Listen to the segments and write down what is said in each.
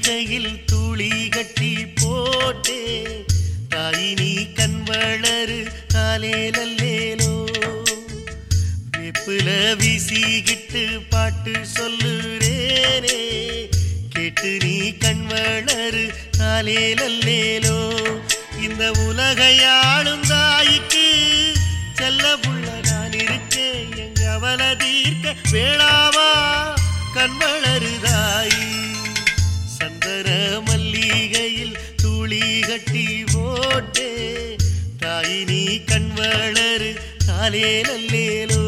சந்தன துளி கட்டி போட்டே தாய் நீ கண் வளரு காலேலல்லேலோ வெப்புல வீசிக்கிட்டு பாட்டு சொல்லுறேனே கேட்டு நீ கண் வளரு காலேலல்லேலோ இந்த உலகையாளும் தாய்க்கு செல்ல புள்ள நான் இருக்கேன் எங்க அவல தீர்க்க வேளாவா? கண் வளருதாய் சந்தன மல்லிகையில் துளி கட்டி போட்டே தாயினி கண் வளரு காலே நல்லேலோ.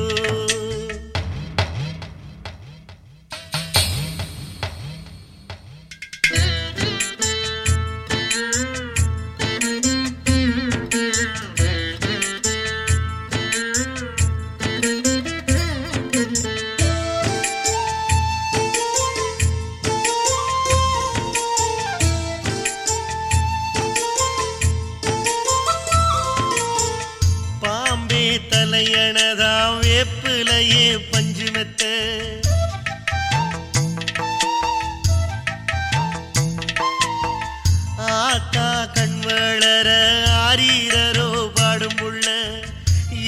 பாம்பே வேப்பிலையே பஞ்சு மெத்த. ஆத்தா கண் வளர ஆரீரரோ பாடும் உள்ள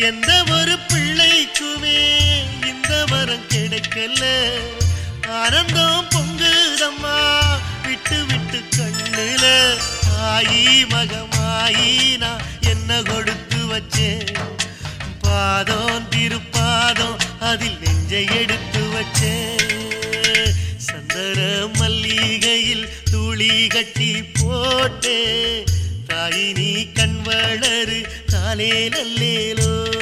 எந்த ஒரு பிள்ளைக்குமே இந்த வரம் கிடைக்கல. ஆனந்தம் பொங்குதம்மா விட்டு விட்டு கண்ணுல. ஆயி மகமாயி நான் என்ன கொடுத்து வச்சேன்? பாதம் திருப்பாதம் அதில் நெஞ்சை எடுத்து வச்சே. சந்தர மல்லிகையில் துளி கட்டி போட்டே. தாயினி கண் வளரு காலே நல்லேலோ.